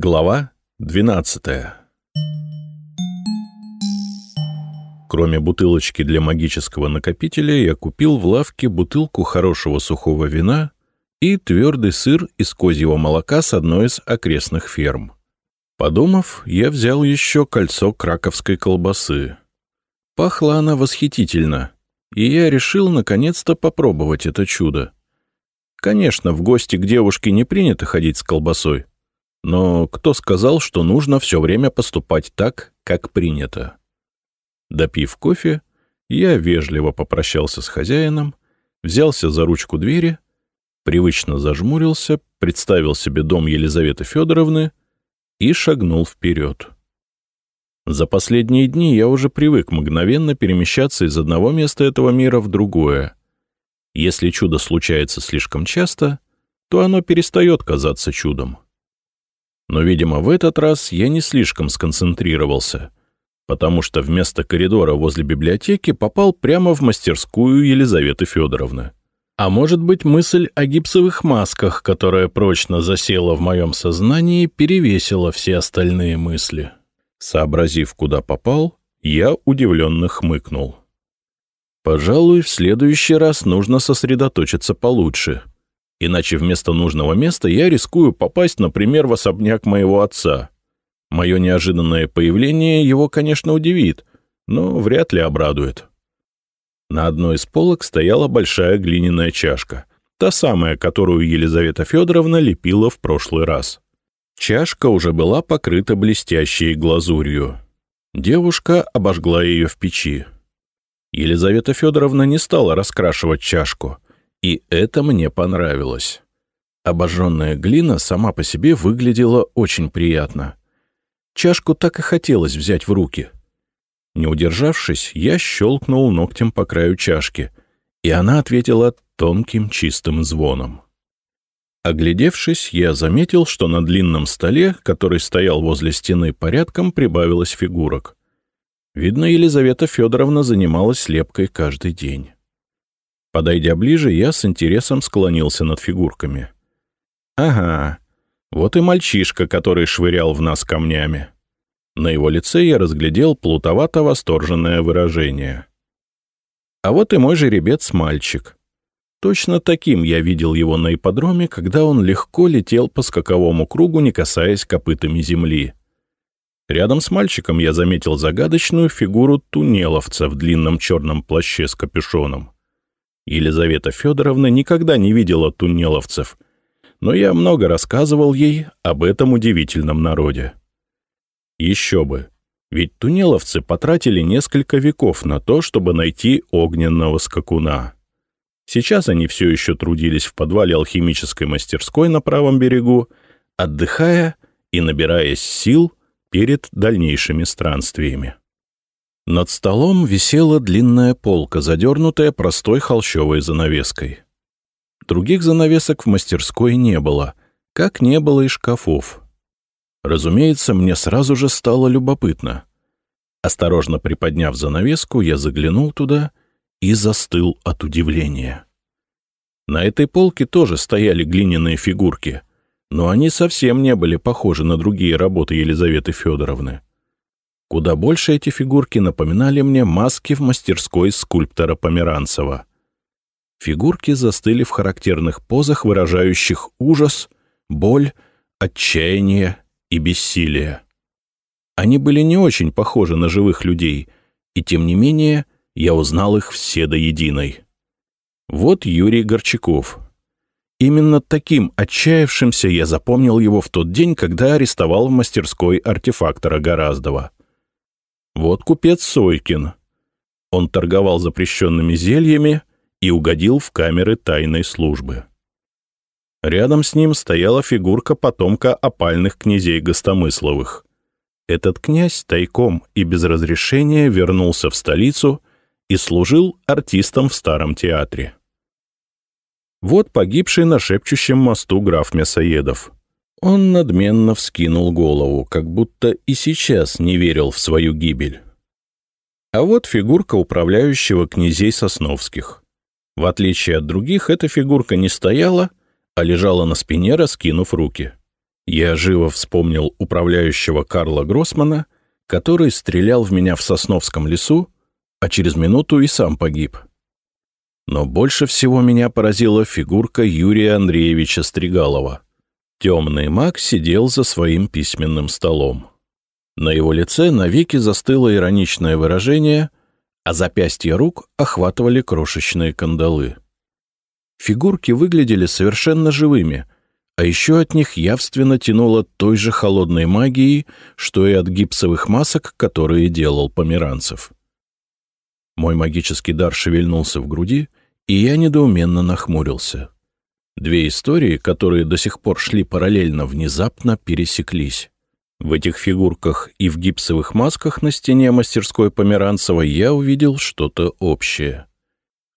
Глава 12 Кроме бутылочки для магического накопителя, я купил в лавке бутылку хорошего сухого вина и твердый сыр из козьего молока с одной из окрестных ферм. Подумав, я взял еще кольцо краковской колбасы. Пахла она восхитительно, и я решил наконец-то попробовать это чудо. Конечно, в гости к девушке не принято ходить с колбасой, но кто сказал, что нужно все время поступать так, как принято? Допив кофе, я вежливо попрощался с хозяином, взялся за ручку двери, привычно зажмурился, представил себе дом Елизаветы Федоровны и шагнул вперед. За последние дни я уже привык мгновенно перемещаться из одного места этого мира в другое. Если чудо случается слишком часто, то оно перестает казаться чудом. Но, видимо, в этот раз я не слишком сконцентрировался, потому что вместо коридора возле библиотеки попал прямо в мастерскую Елизаветы Федоровны. А может быть, мысль о гипсовых масках, которая прочно засела в моем сознании, перевесила все остальные мысли. Сообразив, куда попал, я удивленно хмыкнул. Пожалуй, в следующий раз нужно сосредоточиться получше — Иначе вместо нужного места я рискую попасть, например, в особняк моего отца. Мое неожиданное появление его, конечно, удивит, но вряд ли обрадует. На одной из полок стояла большая глиняная чашка, та самая, которую Елизавета Федоровна лепила в прошлый раз. Чашка уже была покрыта блестящей глазурью. Девушка обожгла ее в печи. Елизавета Федоровна не стала раскрашивать чашку — и это мне понравилось. Обожженная глина сама по себе выглядела очень приятно. Чашку так и хотелось взять в руки. Не удержавшись, я щелкнул ногтем по краю чашки, и она ответила тонким чистым звоном. Оглядевшись, я заметил, что на длинном столе, который стоял возле стены, порядком прибавилось фигурок. Видно, Елизавета Федоровна занималась лепкой каждый день. Подойдя ближе, я с интересом склонился над фигурками. Ага, вот и мальчишка, который швырял в нас камнями. На его лице я разглядел плутовато-восторженное выражение. А вот и мой жеребец-мальчик. Точно таким я видел его на ипподроме, когда он легко летел по скаковому кругу, не касаясь копытами земли. Рядом с мальчиком я заметил загадочную фигуру тунеловца в длинном черном плаще с капюшоном. Елизавета Федоровна никогда не видела туннеловцев, но я много рассказывал ей об этом удивительном народе. Еще бы, ведь туннеловцы потратили несколько веков на то, чтобы найти огненного скакуна. Сейчас они все еще трудились в подвале алхимической мастерской на правом берегу, отдыхая и набираясь сил перед дальнейшими странствиями. Над столом висела длинная полка, задернутая простой холщовой занавеской. Других занавесок в мастерской не было, как не было и шкафов. Разумеется, мне сразу же стало любопытно. Осторожно приподняв занавеску, я заглянул туда и застыл от удивления. На этой полке тоже стояли глиняные фигурки, но они совсем не были похожи на другие работы Елизаветы Федоровны. Куда больше эти фигурки напоминали мне маски в мастерской скульптора Померанцева. Фигурки застыли в характерных позах, выражающих ужас, боль, отчаяние и бессилие. Они были не очень похожи на живых людей, и тем не менее я узнал их все до единой. Вот Юрий Горчаков. Именно таким отчаявшимся я запомнил его в тот день, когда арестовал в мастерской артефактора Гораздова. Вот купец Сойкин. Он торговал запрещенными зельями и угодил в камеры тайной службы. Рядом с ним стояла фигурка потомка опальных князей Гостомысловых. Этот князь тайком и без разрешения вернулся в столицу и служил артистом в Старом театре. Вот погибший на шепчущем мосту граф Мясоедов. Он надменно вскинул голову, как будто и сейчас не верил в свою гибель. А вот фигурка управляющего князей Сосновских. В отличие от других, эта фигурка не стояла, а лежала на спине, раскинув руки. Я живо вспомнил управляющего Карла Гроссмана, который стрелял в меня в Сосновском лесу, а через минуту и сам погиб. Но больше всего меня поразила фигурка Юрия Андреевича Стригалова. Темный маг сидел за своим письменным столом. На его лице навеки застыло ироничное выражение, а запястья рук охватывали крошечные кандалы. Фигурки выглядели совершенно живыми, а еще от них явственно тянуло той же холодной магией, что и от гипсовых масок, которые делал Померанцев. Мой магический дар шевельнулся в груди, и я недоуменно нахмурился. Две истории, которые до сих пор шли параллельно, внезапно пересеклись. В этих фигурках и в гипсовых масках на стене мастерской Померанцева я увидел что-то общее.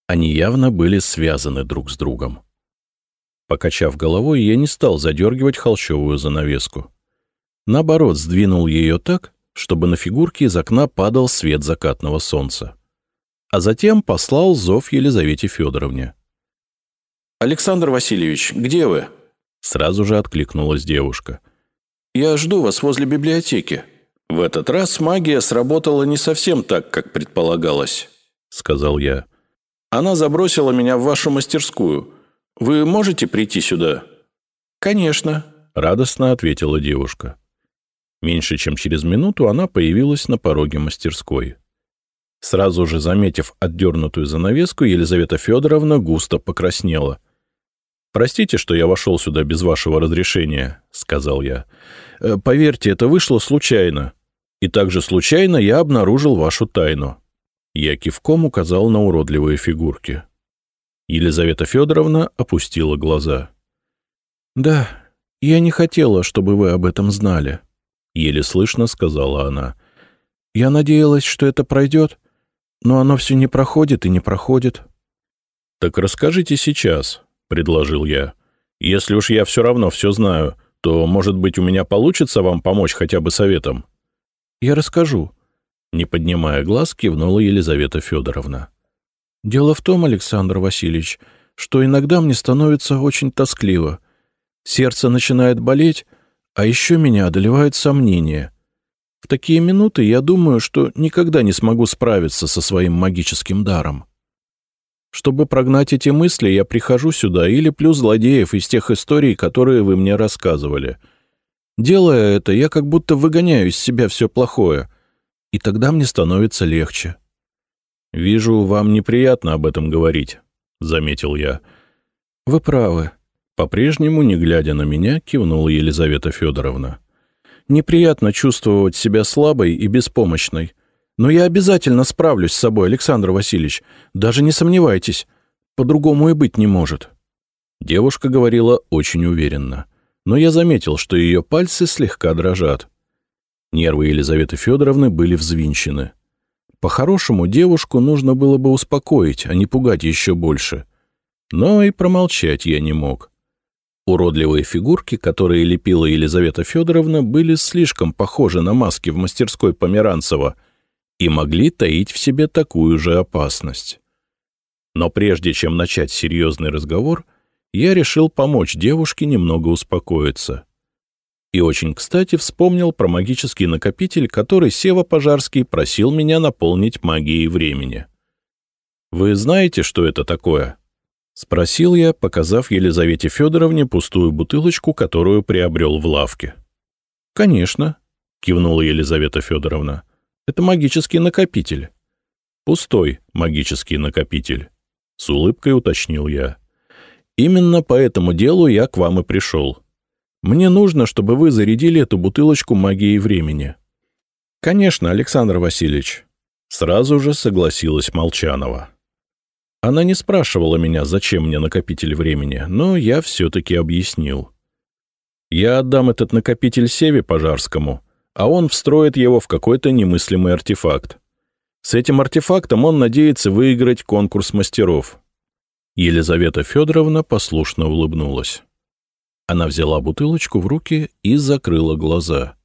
Они явно были связаны друг с другом. Покачав головой, я не стал задергивать холщовую занавеску. Наоборот, сдвинул ее так, чтобы на фигурке из окна падал свет закатного солнца. А затем послал зов Елизавете Федоровне. «Александр Васильевич, где вы?» Сразу же откликнулась девушка. «Я жду вас возле библиотеки. В этот раз магия сработала не совсем так, как предполагалось», — сказал я. Она забросила меня в вашу мастерскую. Вы можете прийти сюда?» «Конечно», — радостно ответила девушка. Меньше чем через минуту она появилась на пороге мастерской. Сразу же заметив отдернутую занавеску, Елизавета Федоровна густо покраснела. «Простите, что я вошел сюда без вашего разрешения», — сказал я. «Э, «Поверьте, это вышло случайно. И также случайно я обнаружил вашу тайну. Я кивком указал на уродливые фигурки. Елизавета Федоровна опустила глаза. «Да, я не хотела, чтобы вы об этом знали», — еле слышно сказала она. «Я надеялась, что это пройдет, но оно все не проходит и не проходит». «Так расскажите сейчас», — предложил я. «Если уж я все равно все знаю, то, может быть, у меня получится вам помочь хотя бы советом?» «Я расскажу», не поднимая глаз, кивнула Елизавета Федоровна. «Дело в том, Александр Васильевич, что иногда мне становится очень тоскливо. Сердце начинает болеть, а еще меня одолевают сомнения. В такие минуты я думаю, что никогда не смогу справиться со своим магическим даром. Чтобы прогнать эти мысли, я прихожу сюда или плюс злодеев из тех историй, которые вы мне рассказывали. Делая это, я как будто выгоняю из себя все плохое — и тогда мне становится легче. «Вижу, вам неприятно об этом говорить», — заметил я. «Вы правы». По-прежнему, не глядя на меня, кивнула Елизавета Федоровна. «Неприятно чувствовать себя слабой и беспомощной. Но я обязательно справлюсь с собой, Александр Васильевич. Даже не сомневайтесь. По-другому и быть не может». Девушка говорила очень уверенно. Но я заметил, что ее пальцы слегка дрожат. Нервы Елизаветы Федоровны были взвинчены. По-хорошему, девушку нужно было бы успокоить, а не пугать еще больше. Но и промолчать я не мог. Уродливые фигурки, которые лепила Елизавета Федоровна, были слишком похожи на маски в мастерской Померанцева и могли таить в себе такую же опасность. Но прежде чем начать серьезный разговор, я решил помочь девушке немного успокоиться — и очень кстати вспомнил про магический накопитель, который Сева Пожарский просил меня наполнить магией времени. «Вы знаете, что это такое?» — спросил я, показав Елизавете Федоровне пустую бутылочку, которую приобрел в лавке. «Конечно», — кивнула Елизавета Федоровна. «Это магический накопитель». «Пустой магический накопитель», — с улыбкой уточнил я. «Именно по этому делу я к вам и пришел. Мне нужно, чтобы вы зарядили эту бутылочку магией времени». «Конечно, Александр Васильевич», — сразу же согласилась Молчанова. Она не спрашивала меня, зачем мне накопитель времени, но я все-таки объяснил. Я отдам этот накопитель Севе Пожарскому, а он встроит его в какой-то немыслимый артефакт. С этим артефактом он надеется выиграть конкурс мастеров. Елизавета Федоровна послушно улыбнулась. Она взяла бутылочку в руки и закрыла глаза.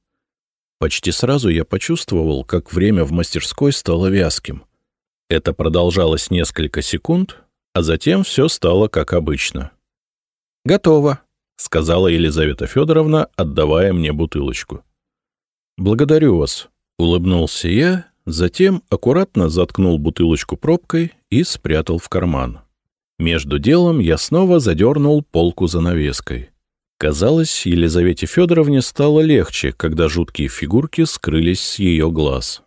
Почти сразу я почувствовал, как время в мастерской стало вязким. Это продолжалось несколько секунд, а затем все стало как обычно. «Готово», сказала Елизавета Федоровна, отдавая мне бутылочку. «Благодарю вас», — улыбнулся я, затем аккуратно заткнул бутылочку пробкой и спрятал в карман. Между делом я снова задернул полку занавеской. Казалось, Елизавете Федоровне стало легче, когда жуткие фигурки скрылись с ее глаз.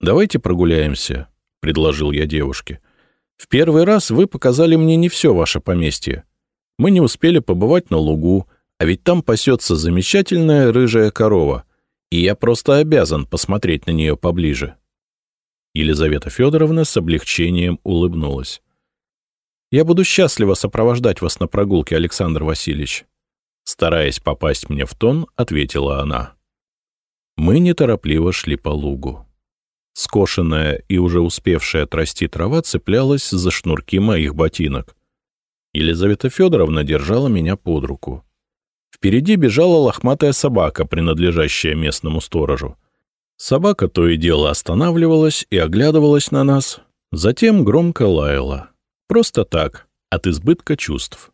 «Давайте прогуляемся», — предложил я девушке. «В первый раз вы показали мне не все ваше поместье. Мы не успели побывать на лугу, а ведь там пасется замечательная рыжая корова, и я просто обязан посмотреть на нее поближе». Елизавета Федоровна с облегчением улыбнулась. «Я буду счастлива сопровождать вас на прогулке, Александр Васильевич», Стараясь попасть мне в тон, ответила она. Мы неторопливо шли по лугу. Скошенная и уже успевшая отрасти трава цеплялась за шнурки моих ботинок. Елизавета Федоровна держала меня под руку. Впереди бежала лохматая собака, принадлежащая местному сторожу. Собака то и дело останавливалась и оглядывалась на нас, затем громко лаяла. Просто так, от избытка чувств.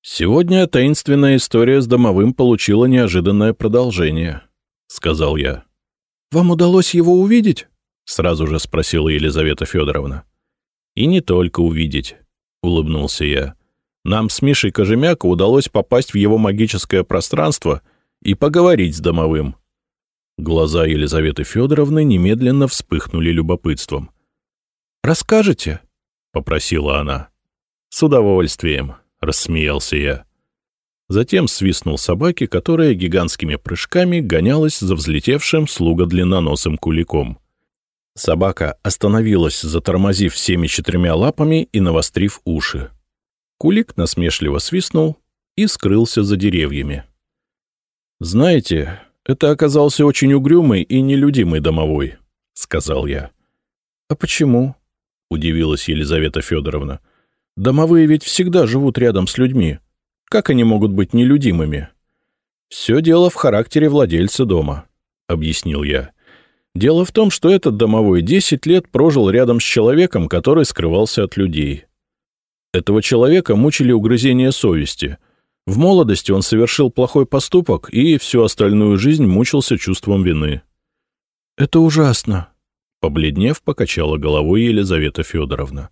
«Сегодня таинственная история с домовым получила неожиданное продолжение», — сказал я. «Вам удалось его увидеть?» — сразу же спросила Елизавета Федоровна. «И не только увидеть», — улыбнулся я. «Нам с Мишей Кожемяко удалось попасть в его магическое пространство и поговорить с домовым». Глаза Елизаветы Федоровны немедленно вспыхнули любопытством. «Расскажете?» — попросила она. «С удовольствием», — рассмеялся я. Затем свистнул собаке, которая гигантскими прыжками гонялась за взлетевшим слуга длинноносым куликом. Собака остановилась, затормозив всеми четырьмя лапами и навострив уши. Кулик насмешливо свистнул и скрылся за деревьями. «Знаете, это оказался очень угрюмый и нелюдимый домовой», — сказал я. «А почему?» — удивилась Елизавета Федоровна. Домовые ведь всегда живут рядом с людьми. Как они могут быть нелюдимыми? Все дело в характере владельца дома, — объяснил я. Дело в том, что этот домовой 10 лет прожил рядом с человеком, который скрывался от людей. Этого человека мучили угрызения совести. В молодости он совершил плохой поступок и всю остальную жизнь мучился чувством вины. «Это ужасно», — побледнев, покачала головой Елизавета Федоровна.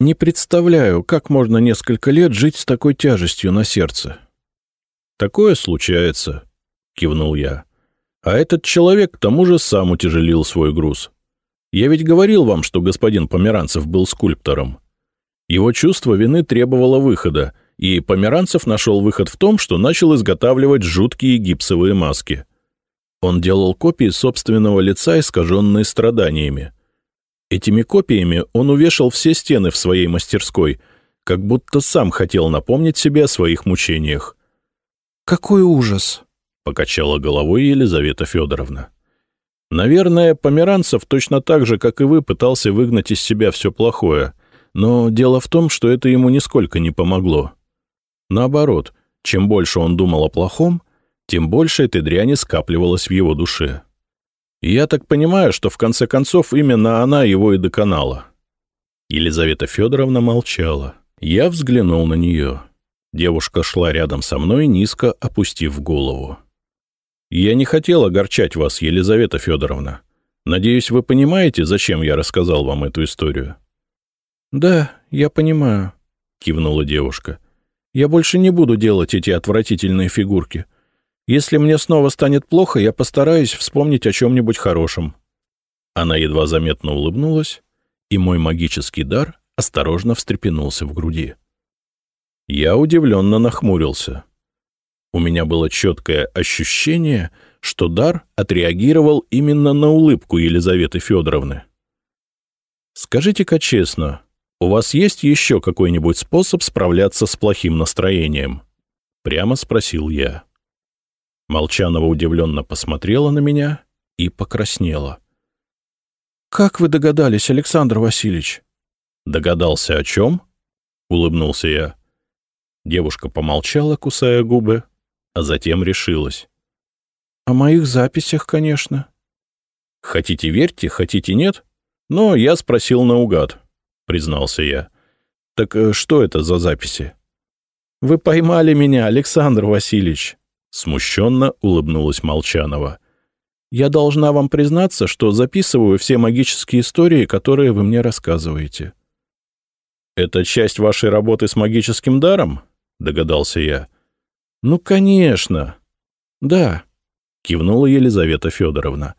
Не представляю, как можно несколько лет жить с такой тяжестью на сердце. «Такое случается», — кивнул я. «А этот человек к тому же сам утяжелил свой груз. Я ведь говорил вам, что господин Померанцев был скульптором. Его чувство вины требовало выхода, и Померанцев нашел выход в том, что начал изготавливать жуткие гипсовые маски. Он делал копии собственного лица, искаженные страданиями. Этими копиями он увешал все стены в своей мастерской, как будто сам хотел напомнить себе о своих мучениях. «Какой ужас!» — покачала головой Елизавета Федоровна. «Наверное, Померанцев точно так же, как и вы, пытался выгнать из себя все плохое, но дело в том, что это ему нисколько не помогло. Наоборот, чем больше он думал о плохом, тем больше этой дряни скапливалось в его душе я так понимаю, что в конце концов именно она его и доконала. Елизавета Федоровна молчала. Я взглянул на нее. Девушка шла рядом со мной, низко опустив голову. «Я не хотел огорчать вас, Елизавета Федоровна. Надеюсь, вы понимаете, зачем я рассказал вам эту историю?» «Да, я понимаю», — кивнула девушка. «Я больше не буду делать эти отвратительные фигурки. Если мне снова станет плохо, я постараюсь вспомнить о чем-нибудь хорошем». Она едва заметно улыбнулась, и мой магический дар осторожно встрепенулся в груди. Я удивленно нахмурился. У меня было четкое ощущение, что дар отреагировал именно на улыбку Елизаветы Федоровны. «Скажите-ка честно, у вас есть еще какой-нибудь способ справляться с плохим настроением?» — прямо спросил я. Молчанова удивленно посмотрела на меня и покраснела. «Как вы догадались, Александр Васильевич?» «Догадался о чем?» — улыбнулся я. Девушка помолчала, кусая губы, а затем решилась. «О моих записях, конечно». «Хотите верьте, хотите нет, но я спросил наугад», — признался я. «Так э, что это за записи?» Вы поймали меня, Александр Васильевич!» Смущенно улыбнулась Молчанова. «Я должна вам признаться, что записываю все магические истории, которые вы мне рассказываете». «Это часть вашей работы с магическим даром?» — догадался я. «Ну, конечно!» «Да», — кивнула Елизавета Федоровна.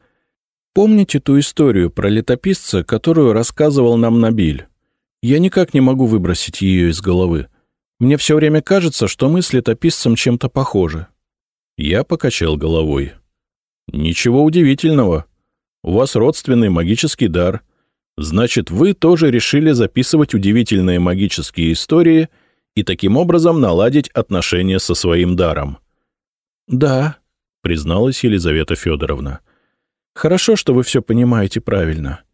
«Помните ту историю про летописца, которую рассказывал нам Набиль? Я никак не могу выбросить ее из головы. Мне все время кажется, что мы с летописцем чем-то похожи». Я покачал головой. «Ничего удивительного. У вас родственный магический дар. Значит, вы тоже решили записывать удивительные магические истории и таким образом наладить отношения со своим даром». «Да», — призналась Елизавета Федоровна. «Хорошо, что вы все понимаете правильно.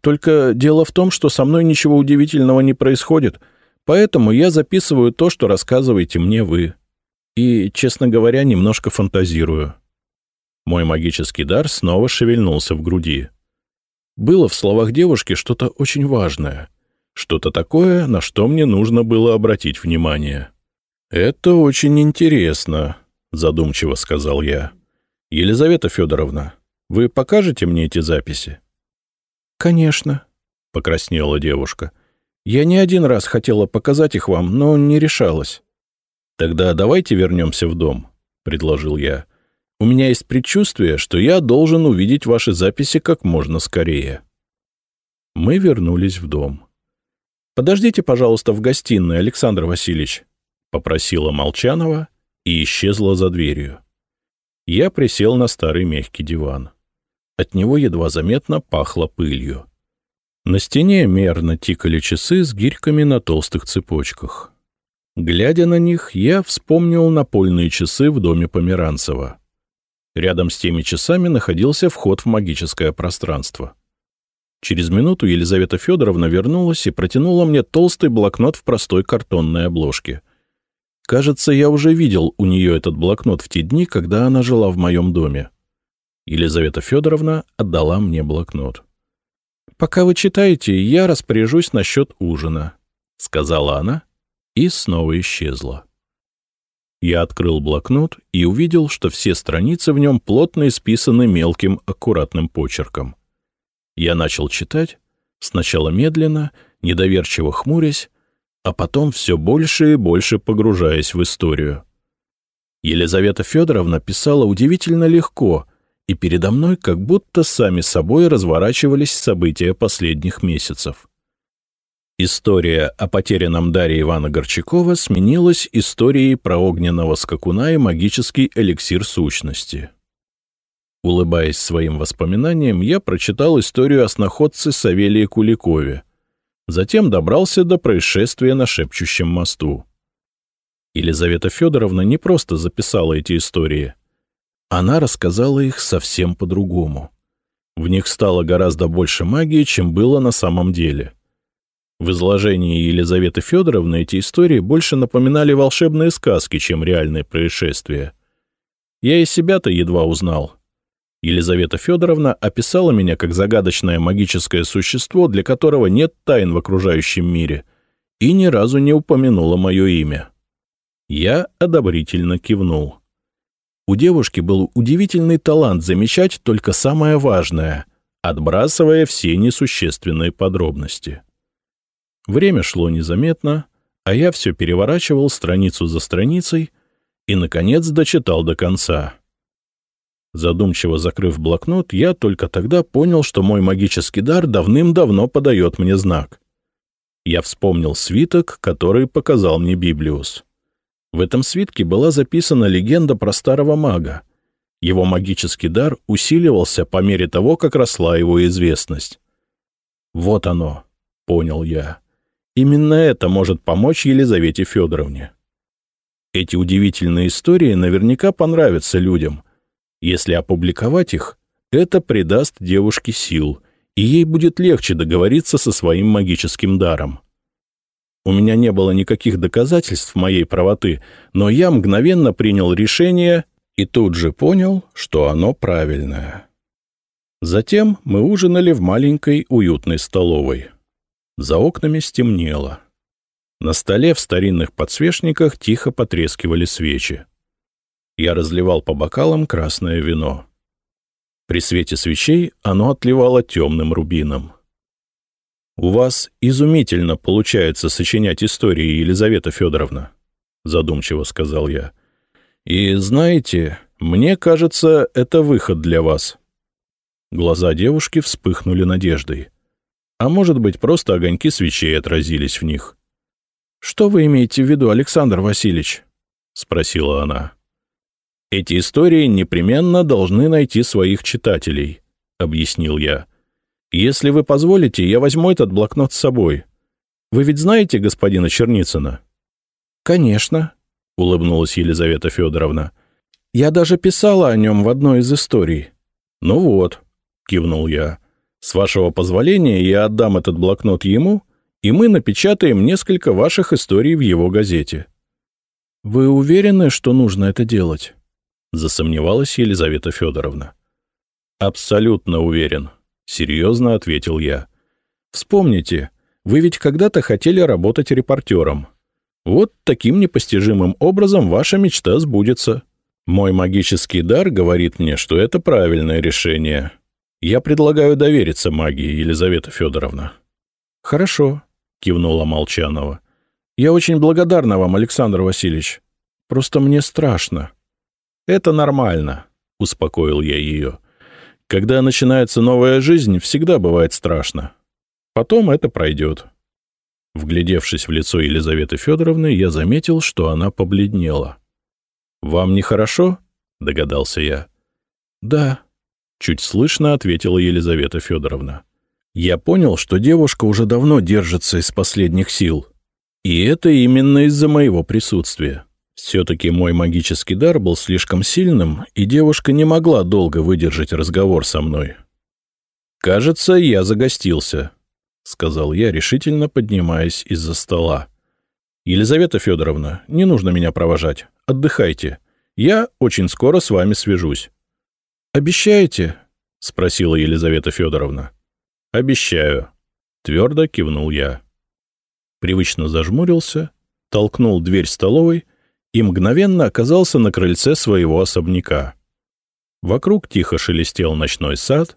Только дело в том, что со мной ничего удивительного не происходит, Поэтому я записываю то, что рассказываете мне вы. И, честно говоря, немножко фантазирую. Мой магический дар снова шевельнулся в груди. Было в словах девушки что-то очень важное. Что-то такое, на что мне нужно было обратить внимание. «Это очень интересно», — задумчиво сказал я. «Елизавета Федоровна, вы покажете мне эти записи?» «Конечно», — покраснела девушка. Я не один раз хотела показать их вам, но не решалась. Тогда давайте вернемся в дом, — предложил я. У меня есть предчувствие, что я должен увидеть ваши записи как можно скорее. Мы вернулись в дом. «Подождите, пожалуйста, в гостиной, Александр Васильевич», — попросила Молчанова и исчезла за дверью. Я присел на старый мягкий диван. От него едва заметно пахло пылью. На стене мерно тикали часы с гирьками на толстых цепочках. Глядя на них, я вспомнил напольные часы в доме Померанцева. Рядом с теми часами находился вход в магическое пространство. Через минуту Елизавета Федоровна вернулась и протянула мне толстый блокнот в простой картонной обложке. Кажется, я уже видел у нее этот блокнот в те дни, когда она жила в моем доме. Елизавета Федоровна отдала мне блокнот. «Пока вы читаете, я распоряжусь насчет ужина», — сказала она и снова исчезла. Я открыл блокнот и увидел, что все страницы в нем плотно исписаны мелким аккуратным почерком. Я начал читать, сначала медленно, недоверчиво хмурясь, а потом все больше и больше погружаясь в историю. Елизавета Федоровна писала удивительно легко, и передо мной как будто сами собой разворачивались события последних месяцев. История о потерянном даре Ивана Горчакова сменилась историей про огненного скакуна и магический эликсир сущности. Улыбаясь своим воспоминаниям, я прочитал историю о сноходце Савелии Куликове. Затем добрался до происшествия на шепчущем мосту. Елизавета Федоровна не просто записала эти истории — она рассказала их совсем по-другому. В них стало гораздо больше магии, чем было на самом деле. В изложении Елизаветы Федоровны эти истории больше напоминали волшебные сказки, чем реальные происшествия. Я и себя-то едва узнал. Елизавета Федоровна описала меня как загадочное магическое существо, для которого нет тайн в окружающем мире, и ни разу не упомянула мое имя. Я одобрительно кивнул. У девушки был удивительный талант замечать только самое важное, отбрасывая все несущественные подробности. Время шло незаметно, а я все переворачивал страницу за страницей и, наконец, дочитал до конца. Задумчиво закрыв блокнот, я только тогда понял, что мой магический дар давным-давно подает мне знак. Я вспомнил свиток, который показал мне Библиус. В этом свитке была записана легенда про старого мага. Его магический дар усиливался по мере того, как росла его известность. «Вот оно», — понял я. «Именно это может помочь Елизавете Федоровне». Эти удивительные истории наверняка понравятся людям. Если опубликовать их, это придаст девушке сил, и ей будет легче договориться со своим магическим даром. У меня не было никаких доказательств моей правоты, но я мгновенно принял решение и тут же понял, что оно правильное. Затем мы ужинали в маленькой уютной столовой. За окнами стемнело. На столе в старинных подсвечниках тихо потрескивали свечи. Я разливал по бокалам красное вино. При свете свечей оно отливало темным рубином. «У вас изумительно получается сочинять истории, Елизавета Федоровна», — задумчиво сказал я. «И знаете, мне кажется, это выход для вас». Глаза девушки вспыхнули надеждой. А может быть, просто огоньки свечей отразились в них. «Что вы имеете в виду, Александр Васильевич?» — спросила она. «Эти истории непременно должны найти своих читателей», — объяснил я. Если вы позволите, я возьму этот блокнот с собой. Вы ведь знаете господина Черницына? Конечно, улыбнулась Елизавета Федоровна. Я даже писала о нем в одной из историй. Ну вот, кивнул я. С вашего позволения я отдам этот блокнот ему, и мы напечатаем несколько ваших историй в его газете. Вы уверены, что нужно это делать? Засомневалась Елизавета Федоровна. Абсолютно уверен, Серьезно ответил я. Вспомните, вы ведь когда-то хотели работать репортером. Вот таким непостижимым образом ваша мечта сбудется. Мой магический дар говорит мне, что это правильное решение. Я предлагаю довериться магии, Елизавета Федоровна. Хорошо, кивнула Молчанова. Я очень благодарна вам, Александр Васильевич. Просто мне страшно. Это нормально, успокоил я ее. Когда начинается новая жизнь, всегда бывает страшно. Потом это пройдет. Вглядевшись в лицо Елизаветы Федоровны, я заметил, что она побледнела. «Вам нехорошо?» — догадался я. «Да», — чуть слышно ответила Елизавета Федоровна. Я понял, что девушка уже давно держится из последних сил. И это именно из-за моего присутствия. Все-таки мой магический дар был слишком сильным, и девушка не могла долго выдержать разговор со мной. «Кажется, я загостился», — сказал я, решительно поднимаясь из-за стола. «Елизавета Федоровна, не нужно меня провожать. Отдыхайте. Я очень скоро с вами свяжусь». «Обещаете?» — спросила Елизавета Федоровна. «Обещаю», — твердо кивнул я. Привычно зажмурился, толкнул дверь столовой и мгновенно оказался на крыльце своего особняка. Вокруг тихо шелестел ночной сад,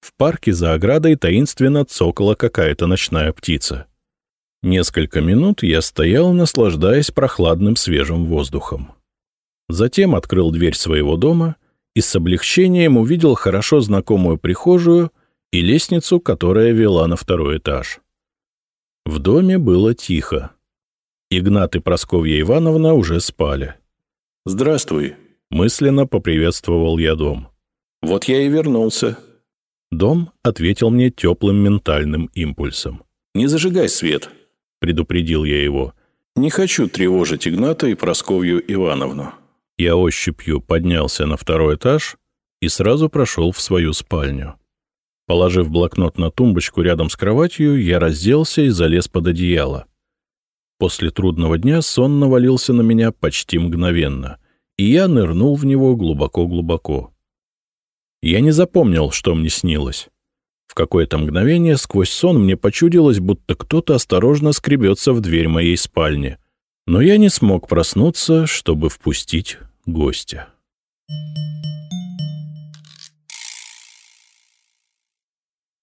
в парке за оградой таинственно цокала какая-то ночная птица. Несколько минут я стоял, наслаждаясь прохладным свежим воздухом. Затем открыл дверь своего дома и с облегчением увидел хорошо знакомую прихожую и лестницу, которая вела на второй этаж. В доме было тихо. Игнат и Просковья Ивановна уже спали. «Здравствуй», — мысленно поприветствовал я дом. «Вот я и вернулся». Дом ответил мне теплым ментальным импульсом. «Не зажигай свет», — предупредил я его. «Не хочу тревожить Игната и Просковью Ивановну». Я ощупью поднялся на второй этаж и сразу прошел в свою спальню. Положив блокнот на тумбочку рядом с кроватью, я разделся и залез под одеяло. После трудного дня сон навалился на меня почти мгновенно, и я нырнул в него глубоко-глубоко. Я не запомнил, что мне снилось. В какое-то мгновение сквозь сон мне почудилось, будто кто-то осторожно скребется в дверь моей спальни, но я не смог проснуться, чтобы впустить гостя.